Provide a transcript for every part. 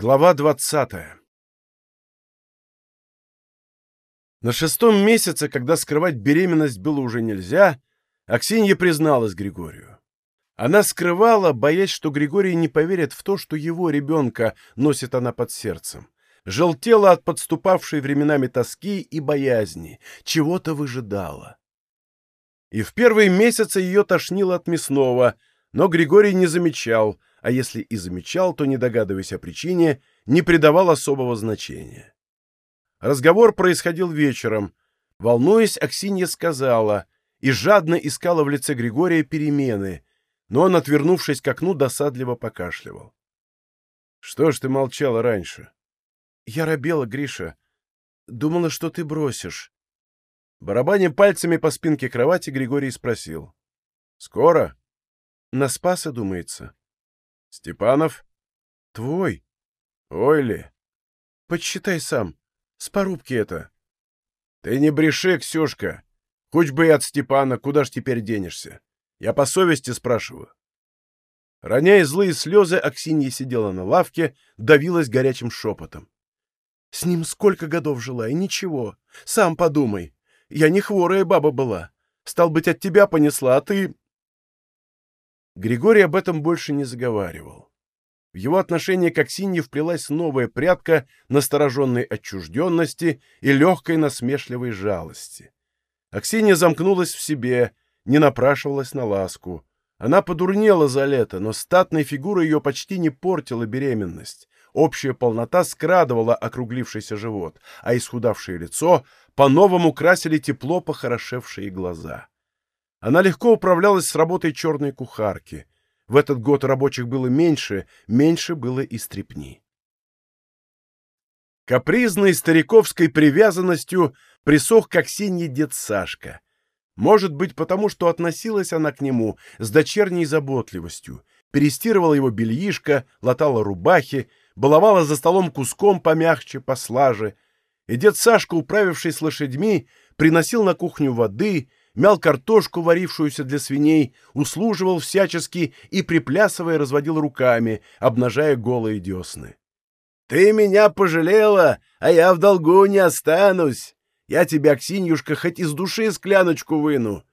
Глава двадцатая На шестом месяце, когда скрывать беременность было уже нельзя, Аксинья призналась Григорию. Она скрывала, боясь, что Григорий не поверит в то, что его ребенка носит она под сердцем. Желтела от подступавшей временами тоски и боязни, чего-то выжидала. И в первые месяцы ее тошнило от мясного, но Григорий не замечал, а если и замечал, то, не догадываясь о причине, не придавал особого значения. Разговор происходил вечером. Волнуясь, Аксинья сказала и жадно искала в лице Григория перемены, но он, отвернувшись к окну, досадливо покашливал. — Что ж ты молчала раньше? — Я робела, Гриша. Думала, что ты бросишь. Барабаня пальцами по спинке кровати, Григорий спросил. — Скоро? — На Спаса, думается. — Степанов? — Твой. — Ой ли? — Подсчитай сам. С порубки это. — Ты не бреши, Ксюшка. Хоть бы и от Степана, куда ж теперь денешься? Я по совести спрашиваю. Роняя злые слезы, Аксинья сидела на лавке, давилась горячим шепотом. — С ним сколько годов жила, и ничего. Сам подумай. Я не хворая баба была. Стал быть, от тебя понесла, а ты... Григорий об этом больше не заговаривал. В его отношении к Аксинье вплелась новая прядка настороженной отчужденности и легкой насмешливой жалости. Аксинья замкнулась в себе, не напрашивалась на ласку. Она подурнела за лето, но статная фигура ее почти не портила беременность. Общая полнота скрадывала округлившийся живот, а исхудавшее лицо по-новому красили тепло похорошевшие глаза. Она легко управлялась с работой черной кухарки. В этот год рабочих было меньше, меньше было и стрепни. Капризной стариковской привязанностью присох к Аксинье дед Сашка. Может быть, потому что относилась она к нему с дочерней заботливостью, перестирывала его бельишко, латала рубахи, баловала за столом куском помягче, послаже, и дед Сашка, управившись с лошадьми, приносил на кухню воды, мял картошку, варившуюся для свиней, услуживал всячески и, приплясывая, разводил руками, обнажая голые десны. «Ты меня пожалела, а я в долгу не останусь. Я тебя, Ксиньюшка, хоть из души скляночку выну.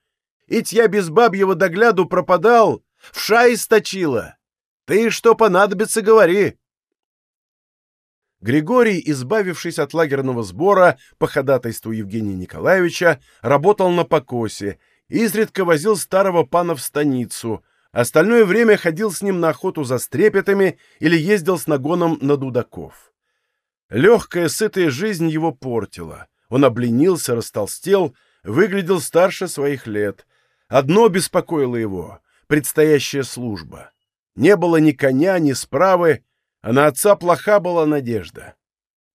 Ить я без бабьего догляду пропадал, в шай сточила. Ты что понадобится, говори». Григорий, избавившись от лагерного сбора по ходатайству Евгения Николаевича, работал на покосе, изредка возил старого пана в станицу, остальное время ходил с ним на охоту за стрепетами или ездил с нагоном на дудаков. Легкая, сытая жизнь его портила. Он обленился, растолстел, выглядел старше своих лет. Одно беспокоило его — предстоящая служба. Не было ни коня, ни справы, а на отца плоха была надежда.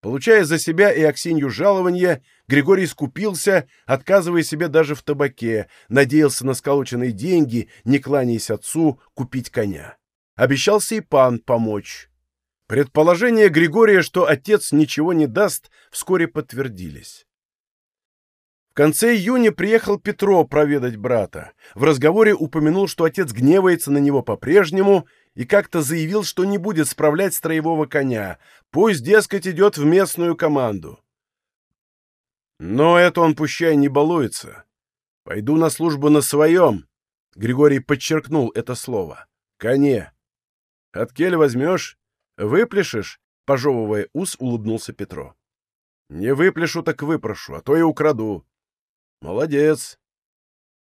Получая за себя и Аксинью жалование, Григорий скупился, отказывая себе даже в табаке, надеялся на сколоченные деньги, не кланяясь отцу, купить коня. Обещался и пан помочь. Предположения Григория, что отец ничего не даст, вскоре подтвердились. В конце июня приехал Петро проведать брата. В разговоре упомянул, что отец гневается на него по-прежнему и как-то заявил, что не будет справлять строевого коня. Пусть, дескать, идет в местную команду. Но это он пущай не балуется. Пойду на службу на своем. Григорий подчеркнул это слово. Коне. От кель возьмешь? Выплешешь? Пожевывая ус, улыбнулся Петро. Не выплешу, так выпрошу, а то и украду. Молодец.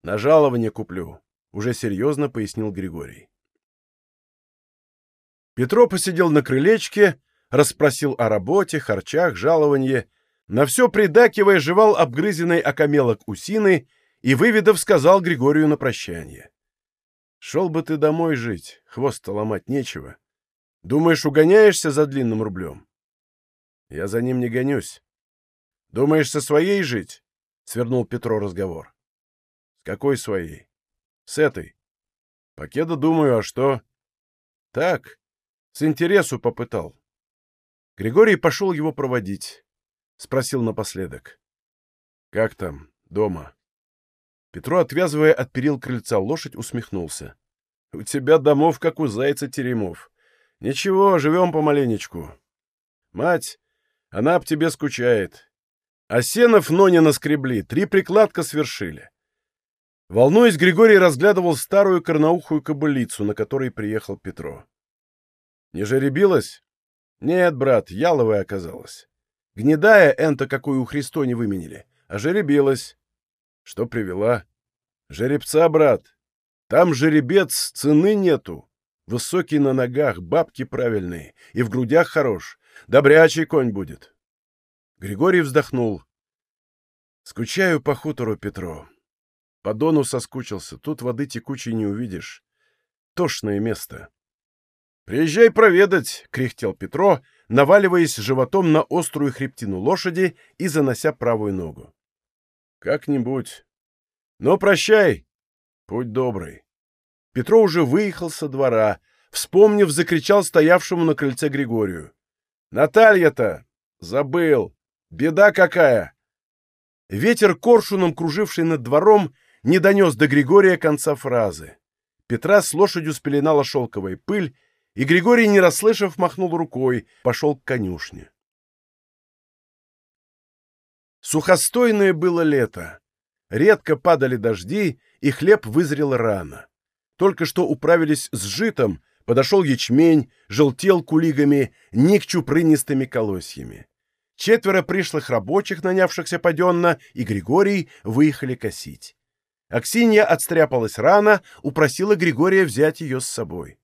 На жалование куплю, уже серьезно пояснил Григорий. Петро посидел на крылечке, расспросил о работе, харчах, жалованье, на все придакивая жевал обгрызенный окамелок усины и, выведав, сказал Григорию на прощание. «Шел бы ты домой жить, хвост-то ломать нечего. Думаешь, угоняешься за длинным рублем?» «Я за ним не гонюсь. Думаешь, со своей жить?» — свернул Петро разговор. «С какой своей?» «С этой. Покеда думаю, а что?» «Так, с интересу попытал. Григорий пошел его проводить. Спросил напоследок. «Как там, дома?» Петро, отвязывая от перил крыльца лошадь, усмехнулся. «У тебя домов, как у зайца теремов. Ничего, живем помаленечку. Мать, она об тебе скучает. А сенов Ноне наскребли, три прикладка свершили. Волнуясь, Григорий разглядывал старую корноухую кобылицу, на которой приехал Петро. Не жеребилась? Нет, брат, яловая оказалась. Гнедая энто, какую у Христо не выменили, а жеребилась. Что привела? Жеребца, брат. Там жеребец, цены нету. Высокий на ногах, бабки правильные, и в грудях хорош. Добрячий конь будет. Григорий вздохнул. Скучаю по хутору, Петро. По дону соскучился, тут воды текучей не увидишь. Тошное место. «Приезжай проведать!» — кряхтел Петро, наваливаясь животом на острую хребтину лошади и занося правую ногу. «Как-нибудь. Но прощай! Путь добрый!» Петро уже выехал со двора, вспомнив, закричал стоявшему на крыльце Григорию. «Наталья-то! Забыл! Беда какая!» Ветер коршуном, круживший над двором, не донес до Григория конца фразы. Петра с лошадью спеленала шелковая пыль, и Григорий, не расслышав, махнул рукой, пошел к конюшне. Сухостойное было лето. Редко падали дожди, и хлеб вызрел рано. Только что управились с житом, подошел ячмень, желтел кулигами, ник чупрынистыми колосьями. Четверо пришлых рабочих, нанявшихся паденно, и Григорий выехали косить. Аксинья отстряпалась рано, упросила Григория взять ее с собой.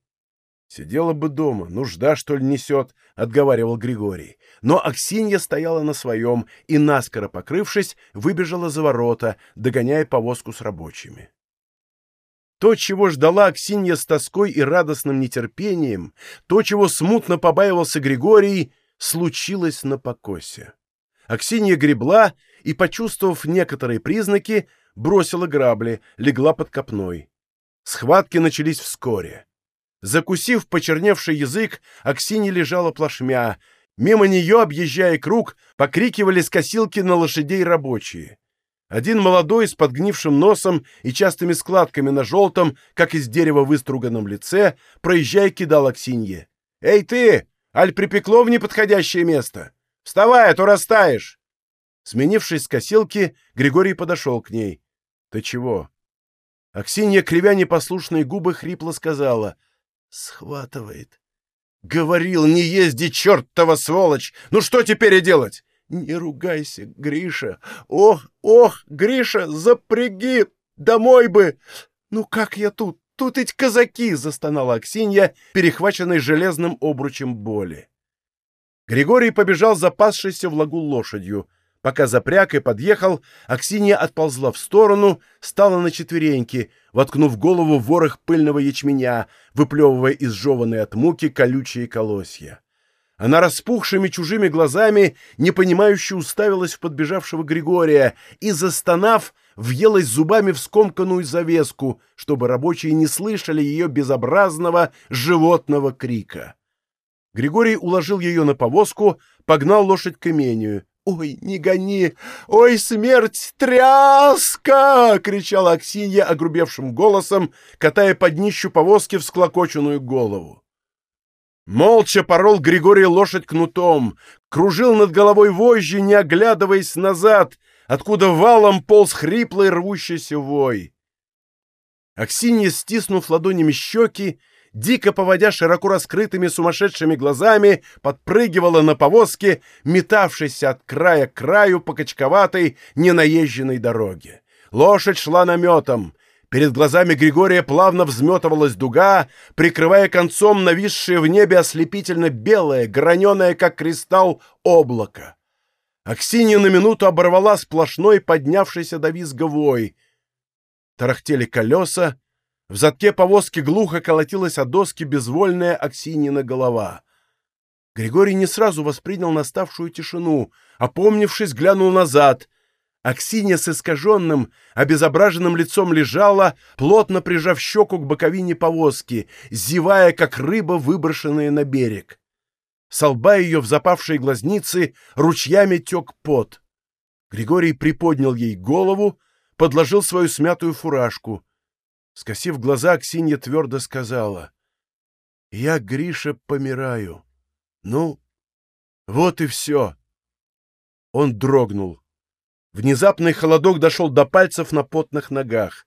«Сидела бы дома, нужда, что ли, несет», — отговаривал Григорий. Но Аксинья стояла на своем и, наскоро покрывшись, выбежала за ворота, догоняя повозку с рабочими. То, чего ждала Аксинья с тоской и радостным нетерпением, то, чего смутно побаивался Григорий, случилось на покосе. Аксинья гребла и, почувствовав некоторые признаки, бросила грабли, легла под копной. Схватки начались вскоре. Закусив почерневший язык, Аксинья лежала плашмя. Мимо нее, объезжая круг, покрикивали с косилки на лошадей рабочие. Один молодой с подгнившим носом и частыми складками на желтом, как из дерева выструганном лице, проезжая кидал Аксинье. «Эй ты! Аль припекло в неподходящее место! Вставай, а то растаешь!» Сменившись с косилки, Григорий подошел к ней. «Ты чего?» Аксинья, кривя непослушные губы, хрипло сказала. «Схватывает». «Говорил, не езди, чертова сволочь! Ну что теперь и делать?» «Не ругайся, Гриша! Ох, ох, Гриша, запряги! Домой бы! Ну как я тут? Тут ведь казаки!» — застонала Аксинья, перехваченной железным обручем боли. Григорий побежал запасшийся в лагу лошадью — Пока запряг и подъехал, Аксинья отползла в сторону, стала на четвереньки, воткнув голову в ворох пыльного ячменя, выплевывая изжеванные от муки колючие колосья. Она распухшими чужими глазами, непонимающе уставилась в подбежавшего Григория и, застонав, въелась зубами в скомканную завеску, чтобы рабочие не слышали ее безобразного животного крика. Григорий уложил ее на повозку, погнал лошадь к имению. «Ой, не гони! Ой, смерть! Тряска!» — кричала Аксинья огрубевшим голосом, катая под днищу повозки всклокоченную голову. Молча порол Григорий лошадь кнутом, кружил над головой вожжи, не оглядываясь назад, откуда валом полз хриплый рвущийся вой. Аксинья, стиснув ладонями щеки, дико поводя широко раскрытыми сумасшедшими глазами, подпрыгивала на повозке, метавшейся от края к краю по качковатой, ненаезженной дороге. Лошадь шла наметом. Перед глазами Григория плавно взметывалась дуга, прикрывая концом нависшее в небе ослепительно белое, граненое, как кристалл, облако. Аксинья на минуту оборвала сплошной поднявшийся до визга вой. Тарахтели колеса, в задке повозки глухо колотилась о доски безвольная Аксинина голова. Григорий не сразу воспринял наставшую тишину, опомнившись, глянул назад. Аксинья с искаженным, обезображенным лицом лежала, плотно прижав щеку к боковине повозки, зевая, как рыба, выброшенная на берег. С лба ее в запавшие глазницы ручьями тек пот. Григорий приподнял ей голову, подложил свою смятую фуражку — Скосив глаза, Ксинья твердо сказала. «Я, Гриша, помираю. Ну, Вот и все. Он дрогнул. Внезапный холодок дошел до пальцев на потных ногах.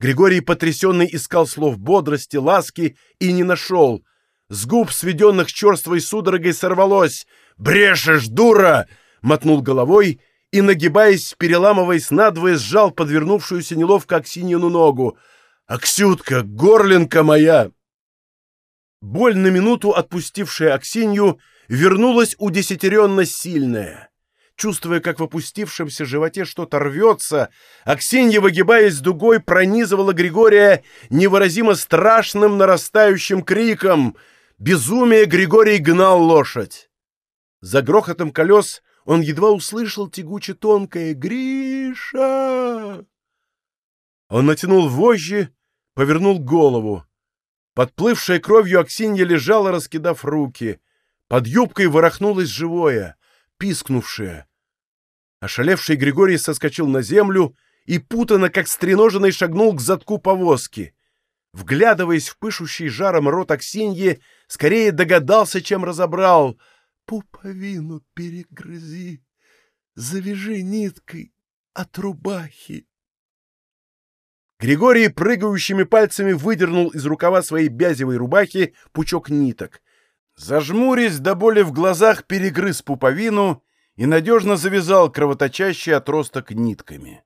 Григорий, потрясенный, искал слов бодрости, ласки и не нашел. С губ, сведенных черствой судорогой, сорвалось. «Брешешь, дура!» — мотнул головой и, нагибаясь, переламываясь надвое, сжал подвернувшуюся неловко Аксиньину ногу. «Аксютка, горлинка моя!» Боль на минуту, отпустившая Аксинью, вернулась удесятеренно сильная. Чувствуя, как в опустившемся животе что-то рвется, Аксинья, выгибаясь дугой, пронизывала Григория невыразимо страшным нарастающим криком. Безумие Григорий гнал лошадь. За грохотом колес он едва услышал тягуче тонкое «Гриша!». Он натянул вожжи, повернул голову. Подплывшая кровью Аксинья лежала, раскидав руки. Под юбкой ворохнулось живое, пискнувшее. Ошалевший Григорий соскочил на землю и, путано, как стреноженный, шагнул к задку повозки. Вглядываясь в пышущий жаром рот Аксиньи, скорее догадался, чем разобрал. «Пуповину перегрызи, завяжи ниткой от рубахи». Григорий прыгающими пальцами выдернул из рукава своей бязевой рубахи пучок ниток. Зажмурясь до боли в глазах, перегрыз пуповину и надежно завязал кровоточащий отросток нитками.